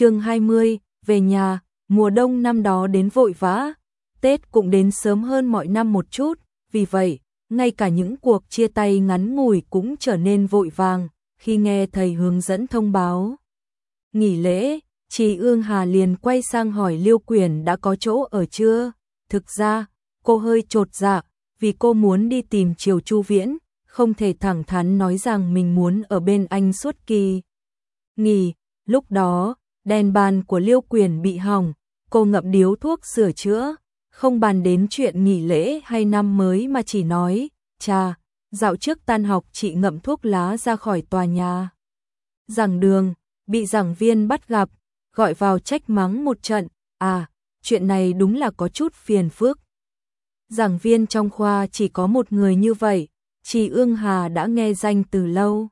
chương 20, về nhà, mùa đông năm đó đến vội vã, Tết cũng đến sớm hơn mọi năm một chút, vì vậy, ngay cả những cuộc chia tay ngắn ngủi cũng trở nên vội vàng, khi nghe thầy hướng dẫn thông báo. Nghỉ lễ, chị Ương Hà liền quay sang hỏi Liêu Quyền đã có chỗ ở chưa? Thực ra, cô hơi trột dạ, vì cô muốn đi tìm Triều Chu Viễn, không thể thẳng thắn nói rằng mình muốn ở bên anh suốt kỳ. Nghỉ, lúc đó, đèn bàn của Liêu Quyền bị hỏng, cô ngậm điếu thuốc sửa chữa, không bàn đến chuyện nghỉ lễ hay năm mới mà chỉ nói, cha, dạo trước tan học chị ngậm thuốc lá ra khỏi tòa nhà. Giảng đường, bị giảng viên bắt gặp, gọi vào trách mắng một trận, à, chuyện này đúng là có chút phiền phức. Giảng viên trong khoa chỉ có một người như vậy, chị Ương Hà đã nghe danh từ lâu.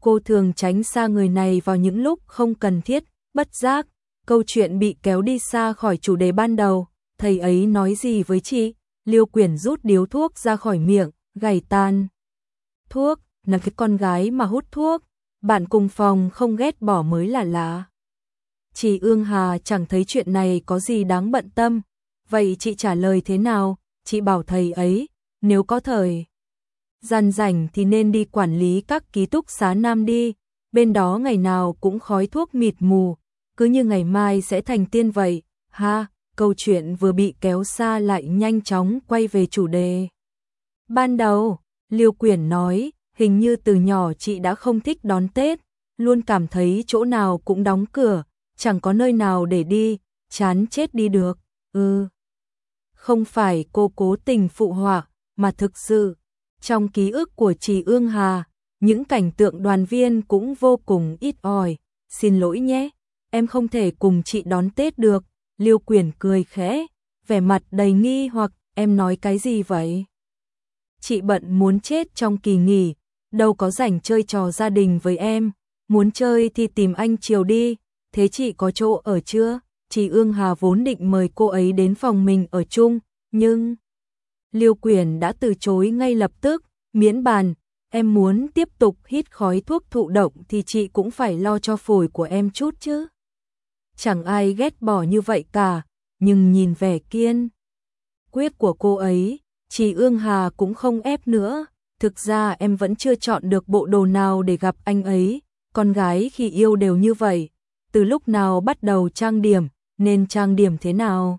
Cô thường tránh xa người này vào những lúc không cần thiết, bất giác, câu chuyện bị kéo đi xa khỏi chủ đề ban đầu, thầy ấy nói gì với chị? Liêu Quyển rút điếu thuốc ra khỏi miệng, gầy tan. Thuốc, là cái con gái mà hút thuốc, bạn cùng phòng không ghét bỏ mới là lạ. Chị Ương Hà chẳng thấy chuyện này có gì đáng bận tâm, vậy chị trả lời thế nào? Chị bảo thầy ấy, nếu có thời gian rảnh thì nên đi quản lý các ký túc xá nam đi, bên đó ngày nào cũng khói thuốc mịt mù, cứ như ngày mai sẽ thành tiên vậy. Ha, câu chuyện vừa bị kéo xa lại nhanh chóng quay về chủ đề. Ban đầu, Liêu Quyển nói, hình như từ nhỏ chị đã không thích đón Tết, luôn cảm thấy chỗ nào cũng đóng cửa, chẳng có nơi nào để đi, chán chết đi được. Ừ. Không phải cô cố tình phụ họa, mà thực sự, trong ký ức của chị Ương Hà, những cảnh tượng đoàn viên cũng vô cùng ít ỏi. Xin lỗi nhé, em không thể cùng chị đón Tết được. Liêu Quyền cười khẽ, vẻ mặt đầy nghi hoặc em nói cái gì vậy? Chị bận muốn chết trong kỳ nghỉ, đâu có rảnh chơi trò gia đình với em, muốn chơi thì tìm anh chiều đi, thế chị có chỗ ở chưa? Chị Ương Hà vốn định mời cô ấy đến phòng mình ở chung, nhưng Liêu Quyền đã từ chối ngay lập tức, miễn bàn, em muốn tiếp tục hít khói thuốc thụ động thì chị cũng phải lo cho phổi của em chút chứ. Chẳng ai ghét bỏ như vậy cả, nhưng nhìn vẻ kiên quyết của cô ấy, chị Ương Hà cũng không ép nữa. Thực ra em vẫn chưa chọn được bộ đồ nào để gặp anh ấy, con gái khi yêu đều như vậy. Từ lúc nào bắt đầu trang điểm, nên trang điểm thế nào?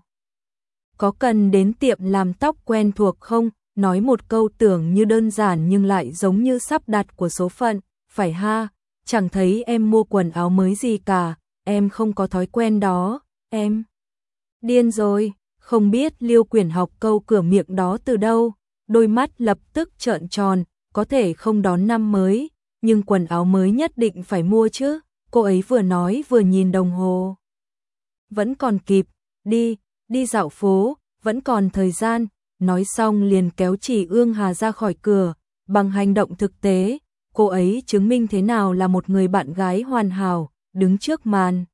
Có cần đến tiệm làm tóc quen thuộc không? Nói một câu tưởng như đơn giản nhưng lại giống như sắp đặt của số phận, phải ha, chẳng thấy em mua quần áo mới gì cả, em không có thói quen đó, em. Điên rồi, không biết liêu quyền học câu cửa miệng đó từ đâu, đôi mắt lập tức trợn tròn, có thể không đón năm mới, nhưng quần áo mới nhất định phải mua chứ, cô ấy vừa nói vừa nhìn đồng hồ. Vẫn còn kịp, đi, đi dạo phố, vẫn còn thời gian, nói xong liền kéo chỉ ương hà ra khỏi cửa, bằng hành động thực tế, cô ấy chứng minh thế nào là một người bạn gái hoàn hảo, đứng trước màn.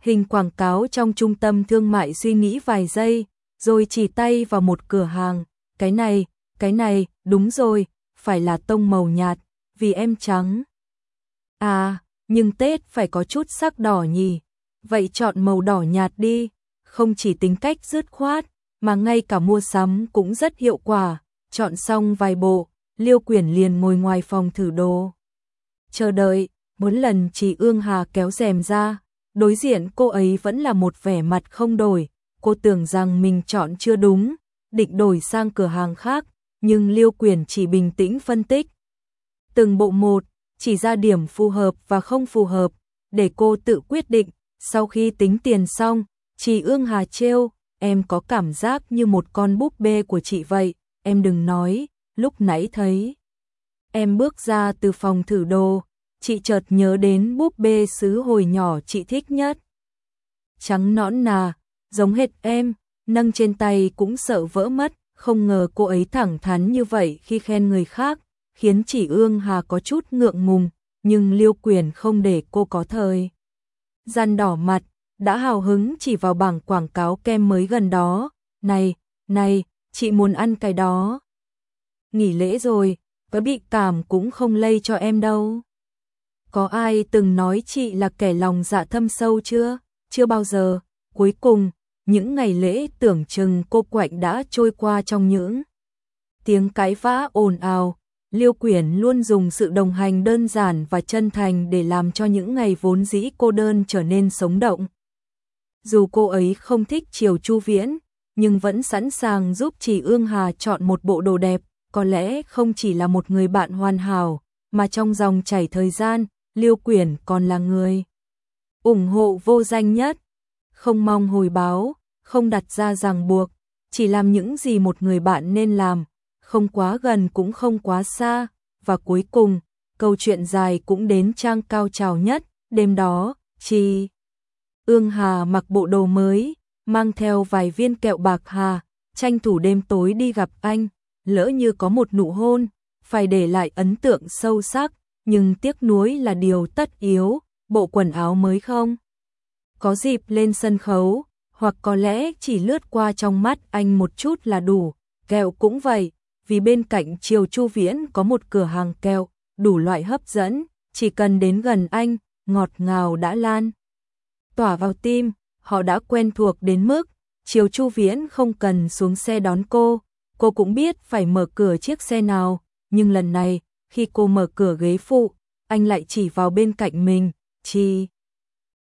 Hình quảng cáo trong trung tâm thương mại suy nghĩ vài giây, rồi chỉ tay vào một cửa hàng, cái này, cái này, đúng rồi, phải là tông màu nhạt, vì em trắng. À, nhưng Tết phải có chút sắc đỏ nhỉ, vậy chọn màu đỏ nhạt đi, không chỉ tính cách dứt khoát, mà ngay cả mua sắm cũng rất hiệu quả, chọn xong vài bộ, Liêu Quyển liền ngồi ngoài phòng thử đồ. Chờ đợi, bốn lần chị Ương Hà kéo rèm ra, đối diện cô ấy vẫn là một vẻ mặt không đổi, cô tưởng rằng mình chọn chưa đúng, định đổi sang cửa hàng khác, nhưng Liêu Quyền chỉ bình tĩnh phân tích. Từng bộ một, chỉ ra điểm phù hợp và không phù hợp, để cô tự quyết định, sau khi tính tiền xong, chị Ương Hà trêu, em có cảm giác như một con búp bê của chị vậy, em đừng nói, lúc nãy thấy. Em bước ra từ phòng thử đồ, chị chợt nhớ đến búp bê sứ hồi nhỏ chị thích nhất. Trắng nõn nà, giống hệt em, nâng trên tay cũng sợ vỡ mất, không ngờ cô ấy thẳng thắn như vậy khi khen người khác, khiến chỉ ương hà có chút ngượng ngùng, nhưng liêu quyền không để cô có thời. Gian đỏ mặt, đã hào hứng chỉ vào bảng quảng cáo kem mới gần đó, này, này, chị muốn ăn cái đó. Nghỉ lễ rồi, có bị cảm cũng không lây cho em đâu. Có ai từng nói chị là kẻ lòng dạ thâm sâu chưa? Chưa bao giờ. Cuối cùng, những ngày lễ tưởng chừng cô quạnh đã trôi qua trong những tiếng cái vã ồn ào. Liêu Quyển luôn dùng sự đồng hành đơn giản và chân thành để làm cho những ngày vốn dĩ cô đơn trở nên sống động. Dù cô ấy không thích chiều Chu Viễn, nhưng vẫn sẵn sàng giúp chị Ương Hà chọn một bộ đồ đẹp, có lẽ không chỉ là một người bạn hoàn hảo, mà trong dòng chảy thời gian, Liêu Quyển còn là người ủng hộ vô danh nhất, không mong hồi báo, không đặt ra ràng buộc, chỉ làm những gì một người bạn nên làm, không quá gần cũng không quá xa, và cuối cùng, câu chuyện dài cũng đến trang cao trào nhất, đêm đó, chi Ương Hà mặc bộ đồ mới, mang theo vài viên kẹo bạc hà, tranh thủ đêm tối đi gặp anh, lỡ như có một nụ hôn, phải để lại ấn tượng sâu sắc, nhưng tiếc nuối là điều tất yếu, bộ quần áo mới không. Có dịp lên sân khấu, hoặc có lẽ chỉ lướt qua trong mắt anh một chút là đủ, kẹo cũng vậy, vì bên cạnh Triều Chu Viễn có một cửa hàng kẹo, đủ loại hấp dẫn, chỉ cần đến gần anh, ngọt ngào đã lan. Tỏa vào tim, họ đã quen thuộc đến mức, Triều Chu Viễn không cần xuống xe đón cô, cô cũng biết phải mở cửa chiếc xe nào, nhưng lần này, khi cô mở cửa ghế phụ, anh lại chỉ vào bên cạnh mình, chi.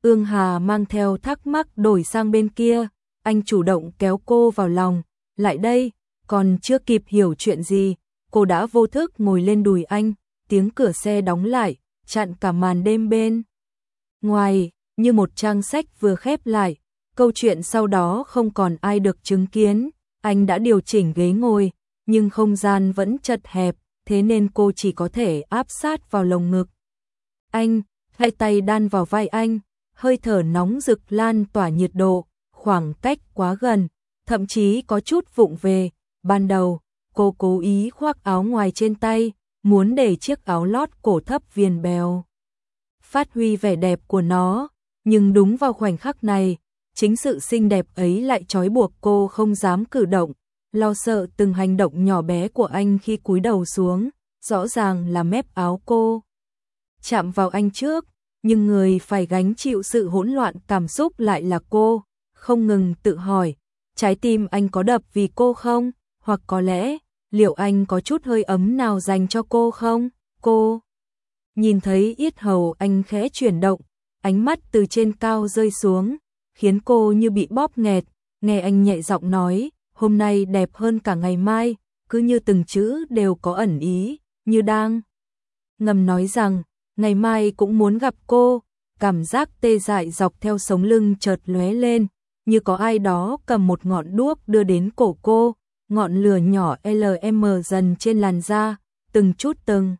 Ương Hà mang theo thắc mắc đổi sang bên kia, anh chủ động kéo cô vào lòng, lại đây, còn chưa kịp hiểu chuyện gì, cô đã vô thức ngồi lên đùi anh, tiếng cửa xe đóng lại, chặn cả màn đêm bên. Ngoài, như một trang sách vừa khép lại, câu chuyện sau đó không còn ai được chứng kiến, anh đã điều chỉnh ghế ngồi, nhưng không gian vẫn chật hẹp, thế nên cô chỉ có thể áp sát vào lồng ngực. Anh, hai tay đan vào vai anh, hơi thở nóng rực lan tỏa nhiệt độ, khoảng cách quá gần, thậm chí có chút vụng về. Ban đầu, cô cố ý khoác áo ngoài trên tay, muốn để chiếc áo lót cổ thấp viền bèo. Phát huy vẻ đẹp của nó, nhưng đúng vào khoảnh khắc này, chính sự xinh đẹp ấy lại trói buộc cô không dám cử động, lo sợ từng hành động nhỏ bé của anh khi cúi đầu xuống, rõ ràng là mép áo cô. Chạm vào anh trước, nhưng người phải gánh chịu sự hỗn loạn cảm xúc lại là cô, không ngừng tự hỏi, trái tim anh có đập vì cô không, hoặc có lẽ, liệu anh có chút hơi ấm nào dành cho cô không, cô. Nhìn thấy yết hầu anh khẽ chuyển động, ánh mắt từ trên cao rơi xuống, khiến cô như bị bóp nghẹt, nghe anh nhẹ giọng nói, hôm nay đẹp hơn cả ngày mai, cứ như từng chữ đều có ẩn ý, như đang. Ngầm nói rằng, ngày mai cũng muốn gặp cô, cảm giác tê dại dọc theo sống lưng chợt lóe lên, như có ai đó cầm một ngọn đuốc đưa đến cổ cô, ngọn lửa nhỏ LM dần trên làn da, từng chút từng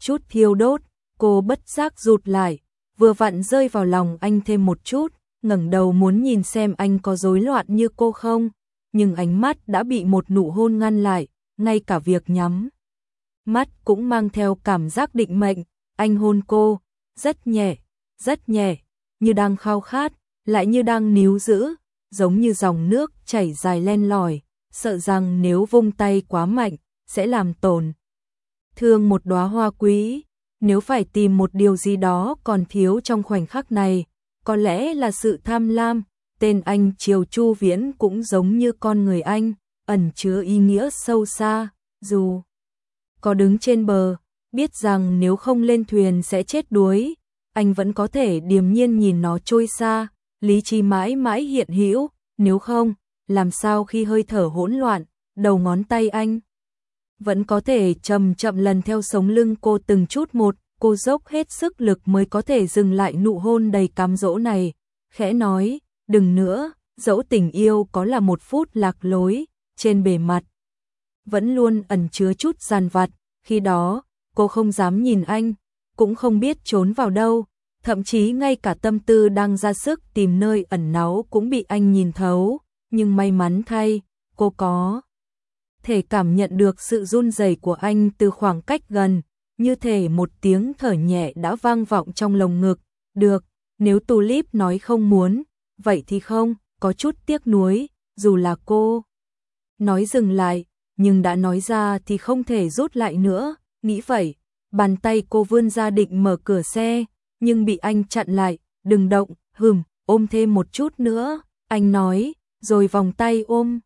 chút thiêu đốt, cô bất giác rụt lại, vừa vặn rơi vào lòng anh thêm một chút, ngẩng đầu muốn nhìn xem anh có rối loạn như cô không, nhưng ánh mắt đã bị một nụ hôn ngăn lại, ngay cả việc nhắm. Mắt cũng mang theo cảm giác định mệnh, anh hôn cô, rất nhẹ, rất nhẹ, như đang khao khát, lại như đang níu giữ, giống như dòng nước chảy dài len lỏi, sợ rằng nếu vung tay quá mạnh, sẽ làm tổn. Thương một đóa hoa quý, nếu phải tìm một điều gì đó còn thiếu trong khoảnh khắc này, có lẽ là sự tham lam, tên anh Triều Chu Viễn cũng giống như con người anh, ẩn chứa ý nghĩa sâu xa, dù có đứng trên bờ, biết rằng nếu không lên thuyền sẽ chết đuối, anh vẫn có thể điềm nhiên nhìn nó trôi xa, lý trí mãi mãi hiện hữu, nếu không, làm sao khi hơi thở hỗn loạn, đầu ngón tay anh vẫn có thể chậm chậm lần theo sống lưng cô từng chút một, cô dốc hết sức lực mới có thể dừng lại nụ hôn đầy cám dỗ này, khẽ nói, đừng nữa, dẫu tình yêu có là một phút lạc lối, trên bề mặt, vẫn luôn ẩn chứa chút giàn vặt, khi đó, cô không dám nhìn anh, cũng không biết trốn vào đâu, thậm chí ngay cả tâm tư đang ra sức tìm nơi ẩn náu cũng bị anh nhìn thấu, nhưng may mắn thay, cô có thể cảm nhận được sự run rẩy của anh từ khoảng cách gần, như thể một tiếng thở nhẹ đã vang vọng trong lồng ngực, được, nếu Tulip nói không muốn, vậy thì không, có chút tiếc nuối, dù là cô. Nói dừng lại, nhưng đã nói ra thì không thể rút lại nữa, nghĩ vậy, Bàn tay cô vươn ra định mở cửa xe, nhưng bị anh chặn lại, đừng động, hừm, ôm thêm một chút nữa, anh nói, rồi vòng tay ôm.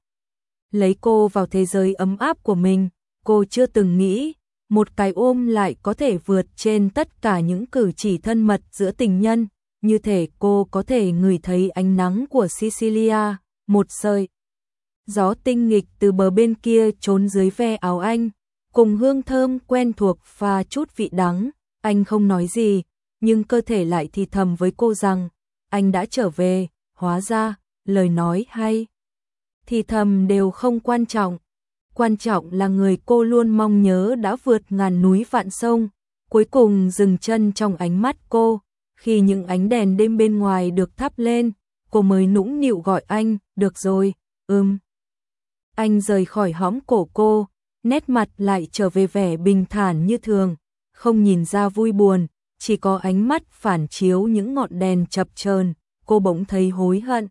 Lấy cô vào thế giới ấm áp của mình, cô chưa từng nghĩ, một cái ôm lại có thể vượt trên tất cả những cử chỉ thân mật giữa tình nhân, như thể cô có thể ngửi thấy ánh nắng của Sicilia, một sợi. Gió tinh nghịch từ bờ bên kia trốn dưới ve áo anh, cùng hương thơm quen thuộc và chút vị đắng, anh không nói gì, nhưng cơ thể lại thì thầm với cô rằng, anh đã trở về, hóa ra, lời nói hay. Thì thầm đều không quan trọng, quan trọng là người cô luôn mong nhớ đã vượt ngàn núi vạn sông, cuối cùng dừng chân trong ánh mắt cô, khi những ánh đèn đêm bên ngoài được thắp lên, cô mới nũng nịu gọi anh, được rồi, ưm. Anh rời khỏi hõm cổ cô, nét mặt lại trở về vẻ bình thản như thường, không nhìn ra vui buồn, chỉ có ánh mắt phản chiếu những ngọn đèn chập chờn, cô bỗng thấy hối hận.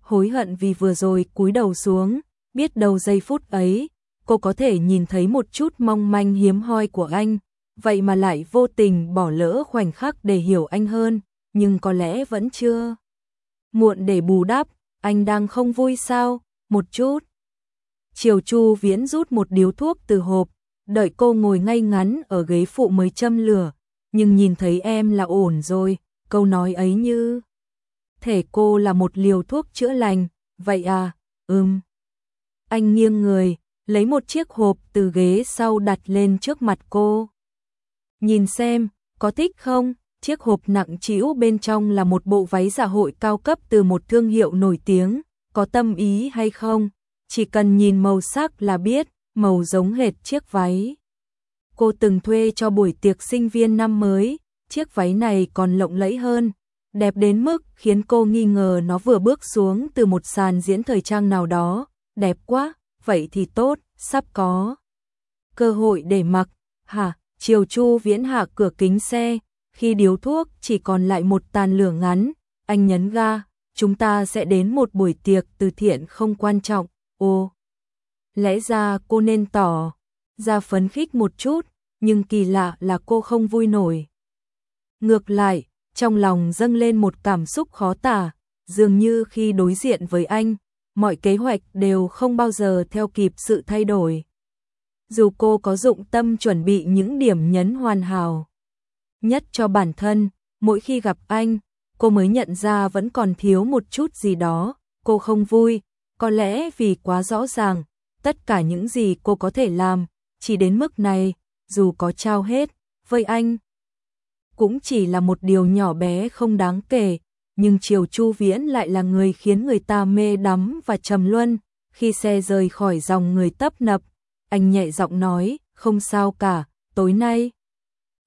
Hối hận vì vừa rồi cúi đầu xuống, biết đầu giây phút ấy, cô có thể nhìn thấy một chút mong manh hiếm hoi của anh, vậy mà lại vô tình bỏ lỡ khoảnh khắc để hiểu anh hơn, nhưng có lẽ vẫn chưa. Muộn để bù đắp, anh đang không vui sao, một chút. Triều Chu Viễn rút một điếu thuốc từ hộp, đợi cô ngồi ngay ngắn ở ghế phụ mới châm lửa, nhưng nhìn thấy em là ổn rồi, câu nói ấy như thể cô là một liều thuốc chữa lành, vậy à, ừm. Anh nghiêng người, lấy một chiếc hộp từ ghế sau đặt lên trước mặt cô. Nhìn xem, có thích không? Chiếc hộp nặng trĩu bên trong là một bộ váy dạ hội cao cấp từ một thương hiệu nổi tiếng, có tâm ý hay không? Chỉ cần nhìn màu sắc là biết, màu giống hệt chiếc váy. Cô từng thuê cho buổi tiệc sinh viên năm mới, chiếc váy này còn lộng lẫy hơn, đẹp đến mức khiến cô nghi ngờ nó vừa bước xuống từ một sàn diễn thời trang nào đó, đẹp quá, vậy thì tốt, sắp có cơ hội để mặc. Hả? Triều Chu Viễn hạ cửa kính xe, khi điếu thuốc chỉ còn lại một tàn lửa ngắn, anh nhấn ga, chúng ta sẽ đến một buổi tiệc từ thiện không quan trọng. Ô, lẽ ra cô nên tỏ ra phấn khích một chút, nhưng kỳ lạ là cô không vui nổi. Ngược lại, trong lòng dâng lên một cảm xúc khó tả, dường như khi đối diện với anh, mọi kế hoạch đều không bao giờ theo kịp sự thay đổi. Dù cô có dụng tâm chuẩn bị những điểm nhấn hoàn hảo nhất cho bản thân, mỗi khi gặp anh, cô mới nhận ra vẫn còn thiếu một chút gì đó, cô không vui, có lẽ vì quá rõ ràng, tất cả những gì cô có thể làm, chỉ đến mức này, dù có trao hết, với anh. Cũng chỉ là một điều nhỏ bé không đáng kể, nhưng Triều Chu Viễn lại là người khiến người ta mê đắm và trầm luân. Khi xe rời khỏi dòng người tấp nập, anh nhẹ giọng nói, không sao cả, tối nay.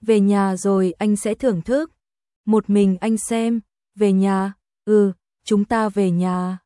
Về nhà rồi anh sẽ thưởng thức. Một mình anh xem, về nhà, ừ, chúng ta về nhà.